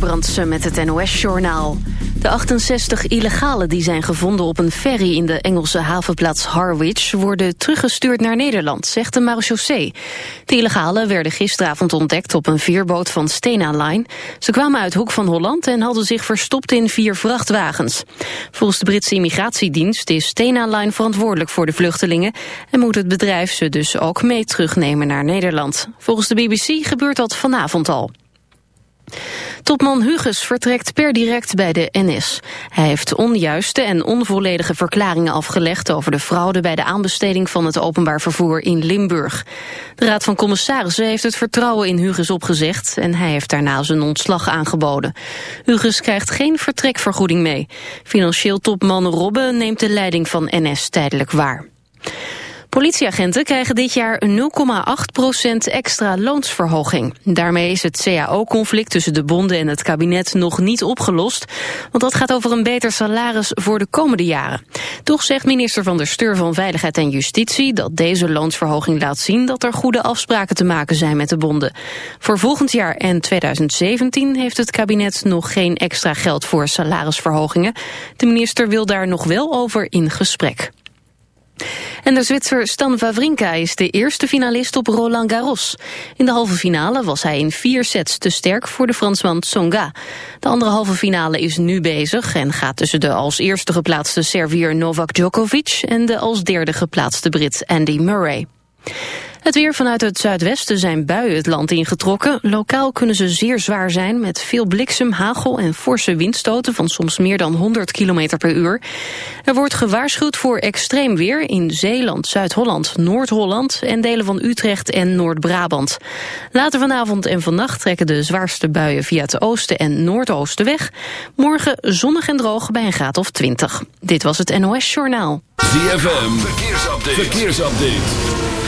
Amber met het NOS-journaal. De 68 illegalen die zijn gevonden op een ferry in de Engelse havenplaats Harwich... worden teruggestuurd naar Nederland, zegt de marechaussee. De illegalen werden gisteravond ontdekt op een veerboot van Stena Line. Ze kwamen uit Hoek van Holland en hadden zich verstopt in vier vrachtwagens. Volgens de Britse immigratiedienst is Stena Line verantwoordelijk voor de vluchtelingen... en moet het bedrijf ze dus ook mee terugnemen naar Nederland. Volgens de BBC gebeurt dat vanavond al. Topman Huges vertrekt per direct bij de NS. Hij heeft onjuiste en onvolledige verklaringen afgelegd over de fraude bij de aanbesteding van het openbaar vervoer in Limburg. De Raad van Commissarissen heeft het vertrouwen in Huges opgezegd en hij heeft daarna zijn ontslag aangeboden. Huges krijgt geen vertrekvergoeding mee. Financieel topman Robbe neemt de leiding van NS tijdelijk waar. Politieagenten krijgen dit jaar 0,8% extra loonsverhoging. Daarmee is het CAO-conflict tussen de bonden en het kabinet nog niet opgelost. Want dat gaat over een beter salaris voor de komende jaren. Toch zegt minister van der Steur van Veiligheid en Justitie... dat deze loonsverhoging laat zien dat er goede afspraken te maken zijn met de bonden. Voor volgend jaar en 2017 heeft het kabinet nog geen extra geld voor salarisverhogingen. De minister wil daar nog wel over in gesprek. En de Zwitser Stan Wawrinka is de eerste finalist op Roland Garros. In de halve finale was hij in vier sets te sterk voor de Fransman Tsonga. De andere halve finale is nu bezig en gaat tussen de als eerste geplaatste Servier Novak Djokovic en de als derde geplaatste Brit Andy Murray. Het weer vanuit het zuidwesten zijn buien het land ingetrokken. Lokaal kunnen ze zeer zwaar zijn met veel bliksem, hagel en forse windstoten van soms meer dan 100 km per uur. Er wordt gewaarschuwd voor extreem weer in Zeeland, Zuid-Holland, Noord-Holland en delen van Utrecht en Noord-Brabant. Later vanavond en vannacht trekken de zwaarste buien via het oosten en noordoosten weg. Morgen zonnig en droog bij een graad of 20. Dit was het NOS Journaal. ZFM, verkeersupdate. verkeersupdate.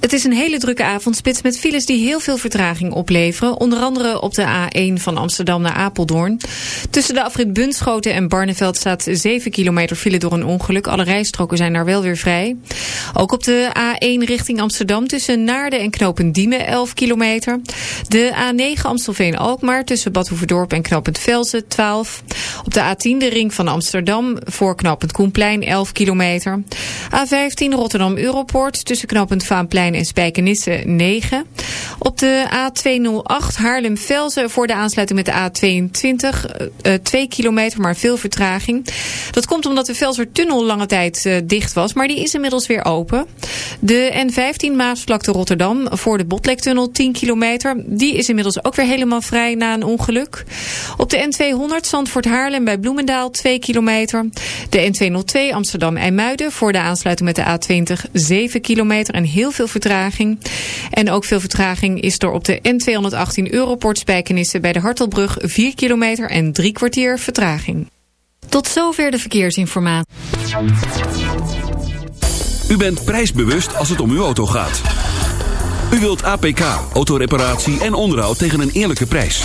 Het is een hele drukke avondspits met files die heel veel vertraging opleveren. Onder andere op de A1 van Amsterdam naar Apeldoorn. Tussen de afrit Bunschoten en Barneveld staat 7 kilometer file door een ongeluk. Alle rijstroken zijn daar wel weer vrij. Ook op de A1 richting Amsterdam tussen Naarden en Knopend Diemen 11 kilometer. De A9 Amstelveen-Alkmaar tussen Bad Hoeverdorp en Knopend Velzen 12. Op de A10 de ring van Amsterdam voor Knopend Koenplein 11 kilometer. A15 Rotterdam-Europoort tussen Knopend Vaanplein en Spijkenisse 9. Op de A208 Haarlem-Velzen voor de aansluiting met de A22 uh, 2 kilometer, maar veel vertraging. Dat komt omdat de Velsertunnel lange tijd uh, dicht was, maar die is inmiddels weer open. De N15 Maasvlakte Rotterdam voor de Botlektunnel 10 kilometer. Die is inmiddels ook weer helemaal vrij na een ongeluk. Op de N200 Zandvoort Haarlem bij Bloemendaal 2 kilometer. De N202 Amsterdam IJmuiden voor de aansluiting met de A20 7 kilometer en heel veel vertraging vertraging. En ook veel vertraging is er op de N218 Europort Spijkenissen bij de Hartelbrug 4 kilometer en drie kwartier vertraging. Tot zover de verkeersinformatie. U bent prijsbewust als het om uw auto gaat. U wilt APK, autoreparatie en onderhoud tegen een eerlijke prijs.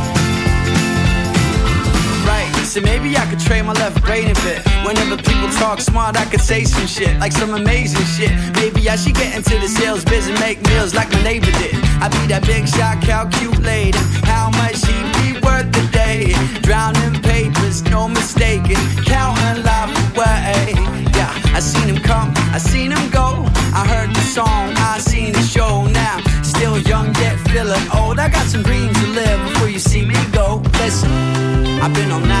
Listen, maybe I could trade my left brain a bit. Whenever people talk smart, I could say some shit, like some amazing shit. Maybe I should get into the sales biz and make meals like my neighbor did. I be that big shot, calculator, how much she be worth today? day. Drowning papers, no mistaking, counting life away. Yeah, I seen him come, I seen him go. I heard the song, I seen the show. Now, still young yet feeling old. I got some dreams to live before you see me go. Listen, I've been on that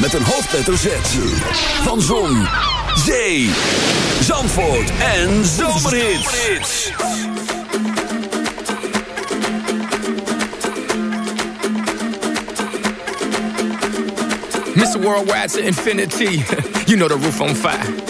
met een hoofdletter Z. Van Zon, Zee, Zandvoort en Zomerhits. Mr. Worldwide to infinity. you know the roof on fire.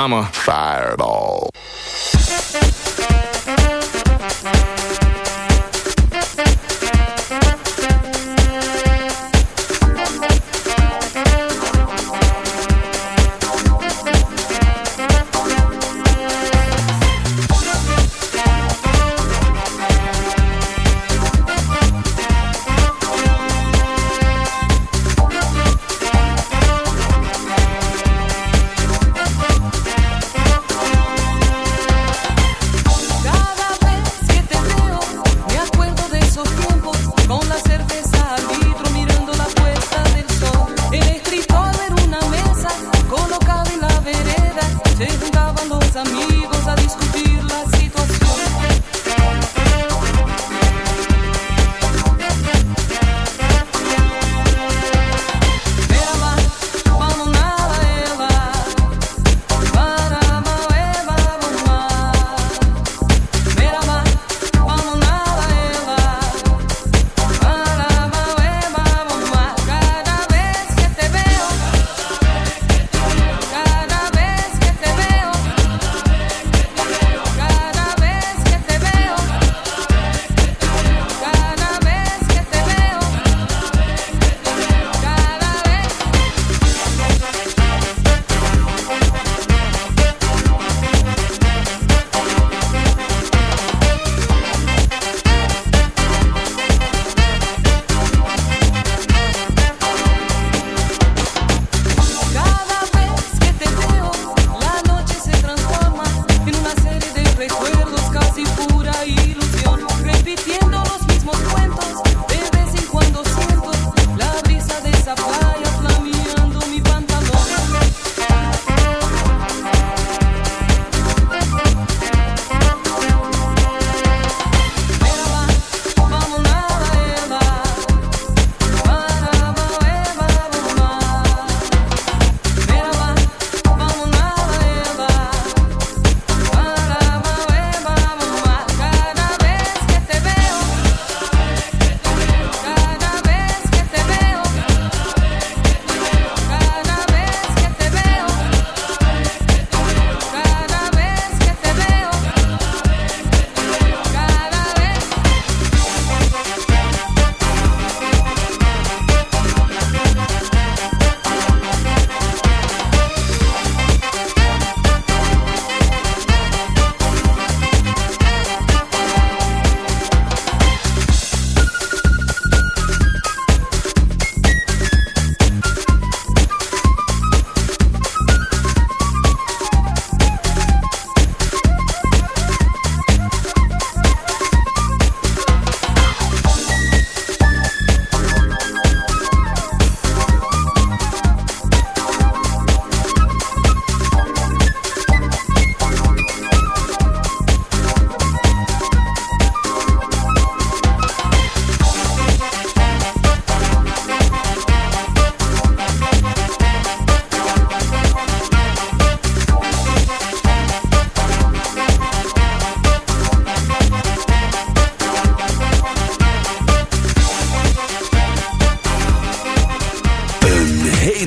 I'm a fireball.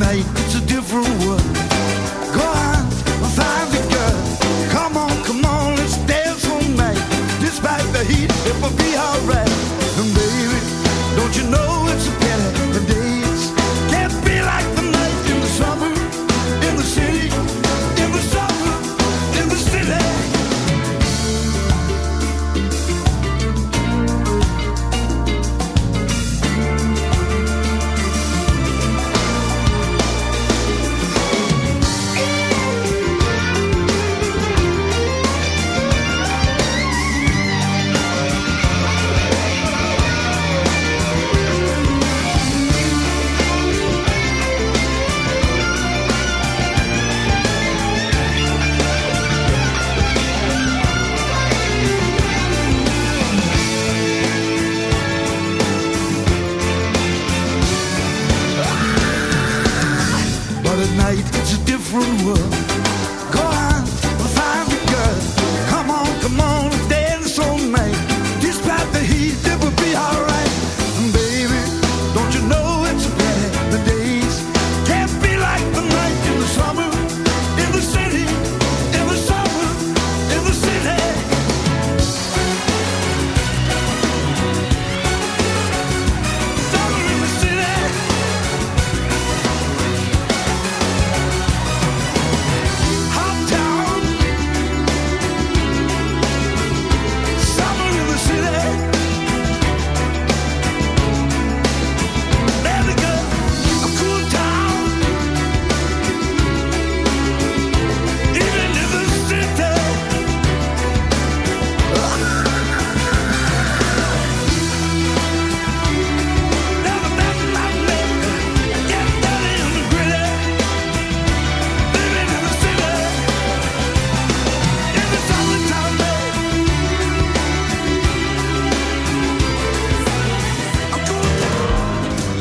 night.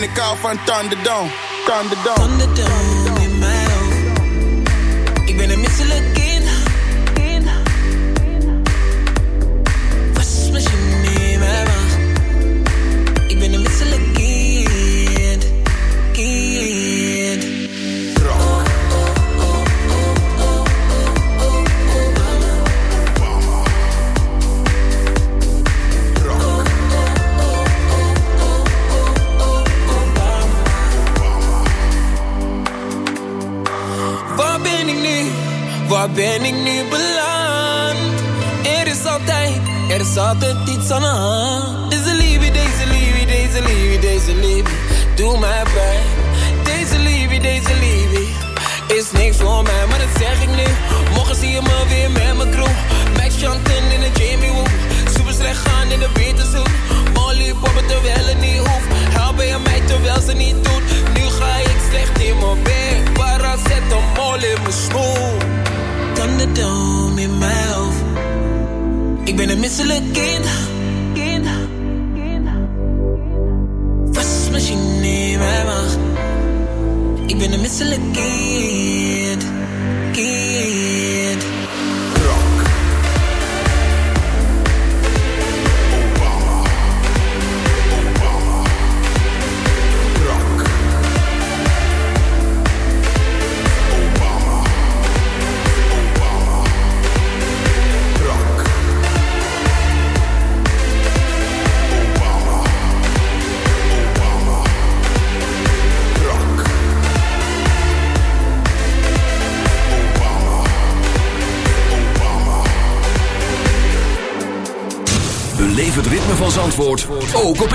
En ik hou van Thunderdome. Thunderdome. Thunderdome in. Ik ben een misselijk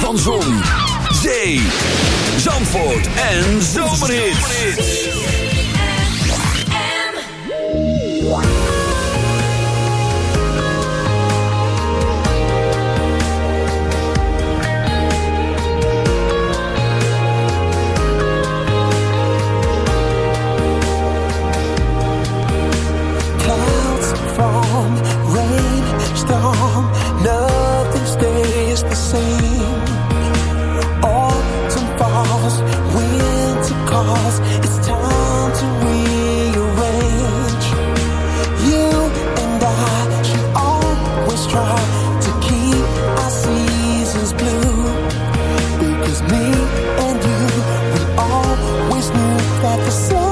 Van Zon, knew that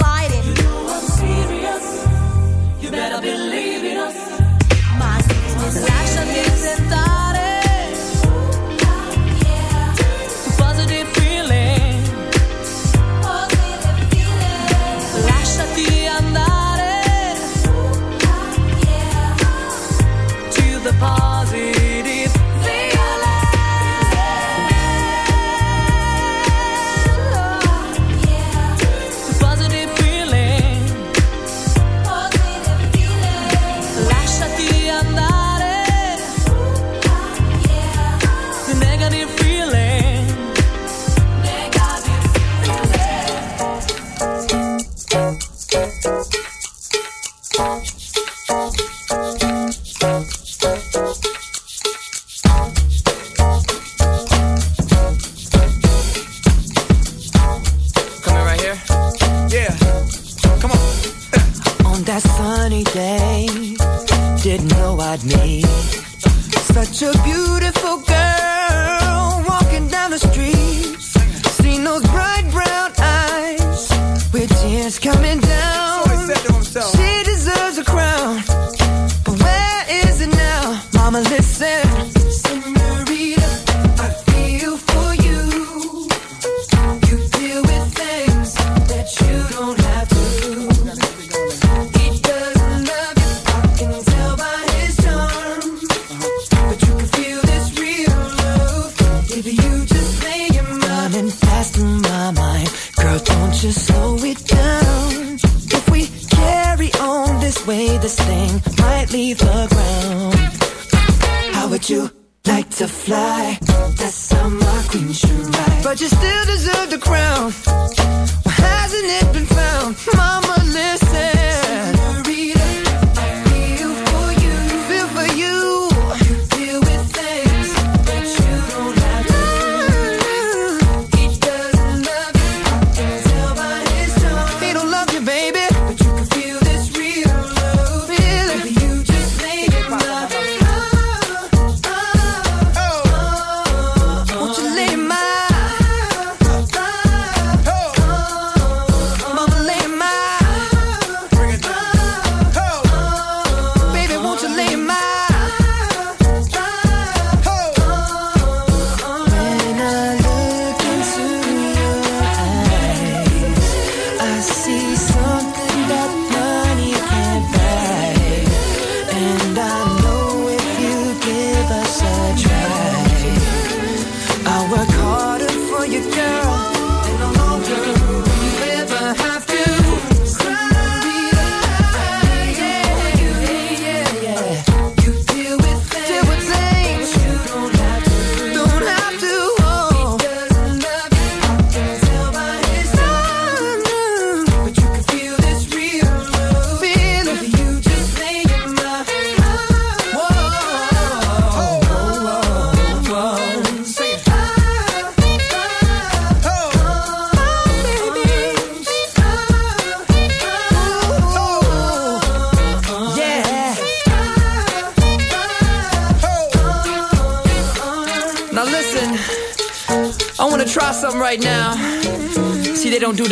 better believe.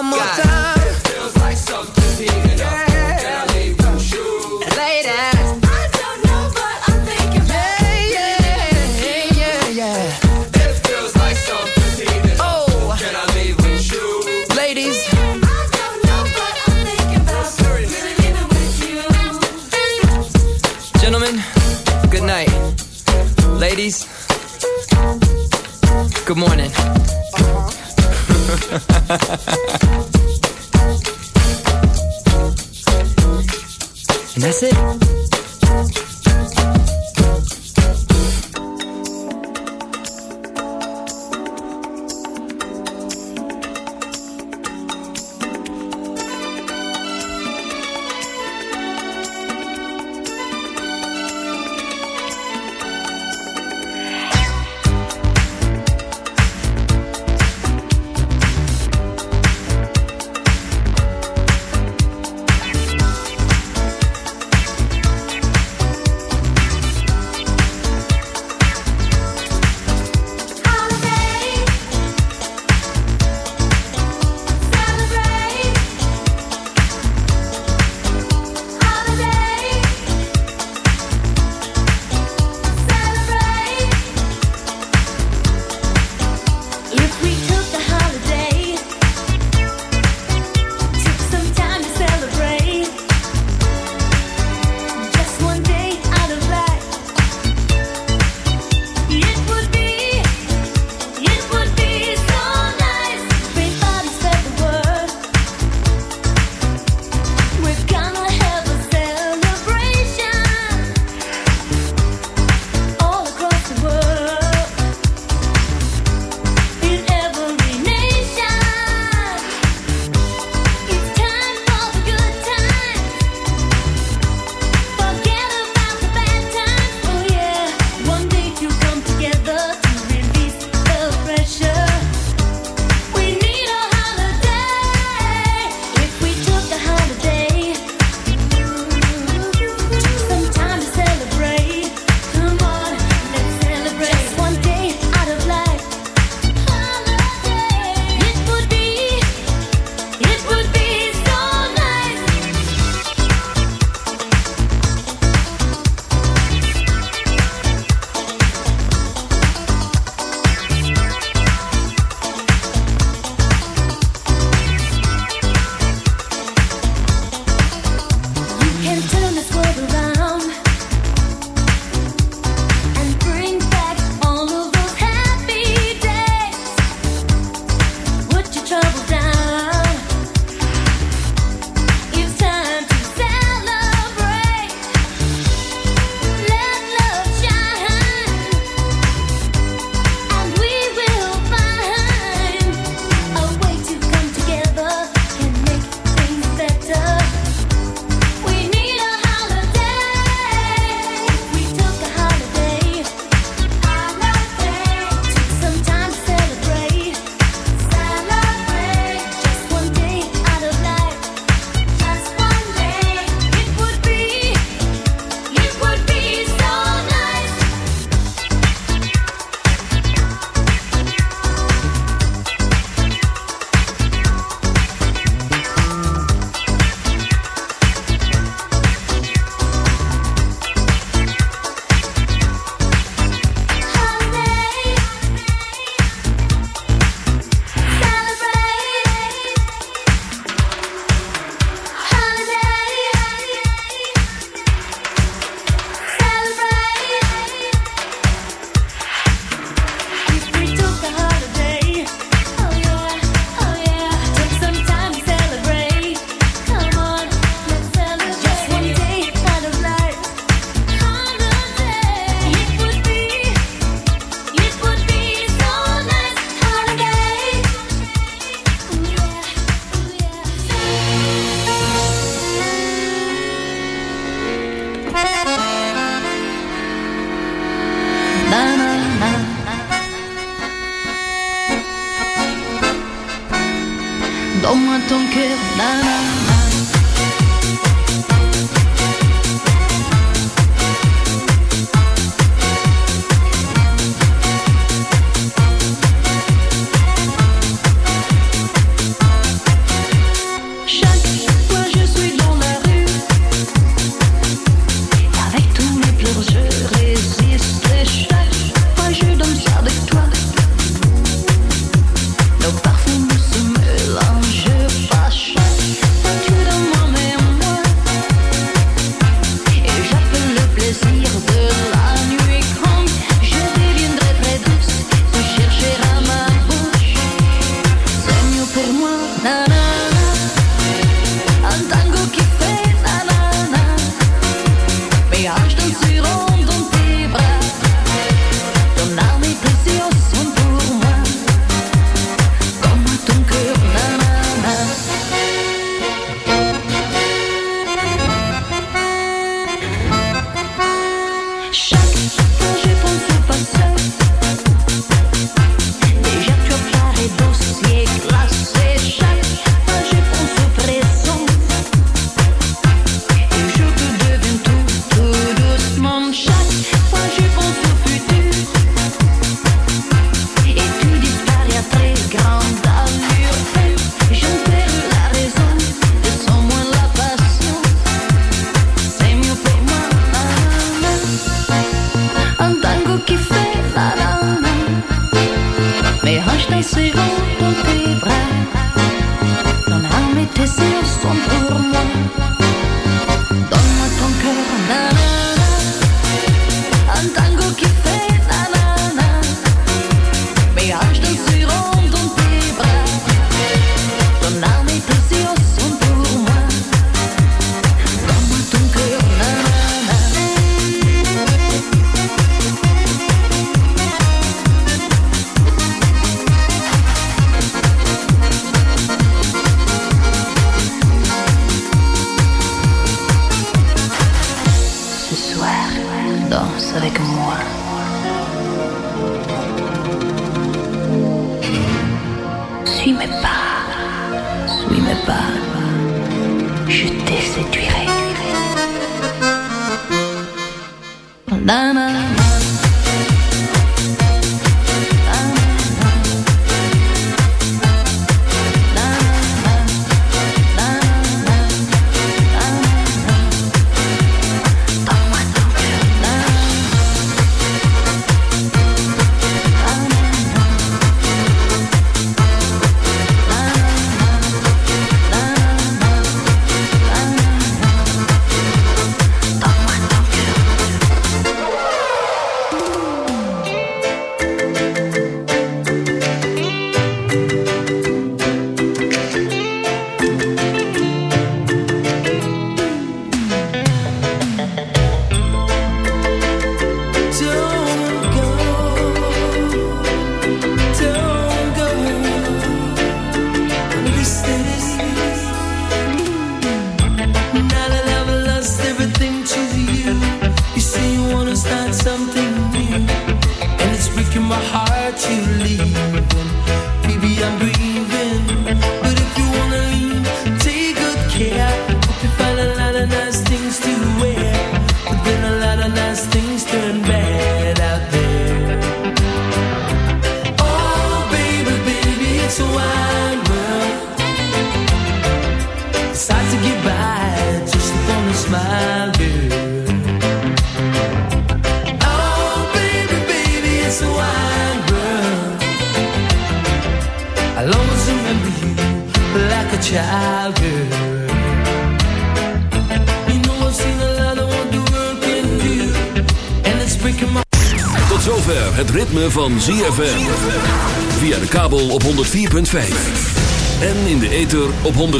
One more time. It feels like something's heating up. Can I leave with you? Ladies. I don't know what I'm thinking about. Yeah, yeah, yeah, yeah. It feels like something's heating up. Oh. Can I leave with you? Ladies. I don't know I'm about. Really with you. Gentlemen, good night. Ladies, good morning. And that's it.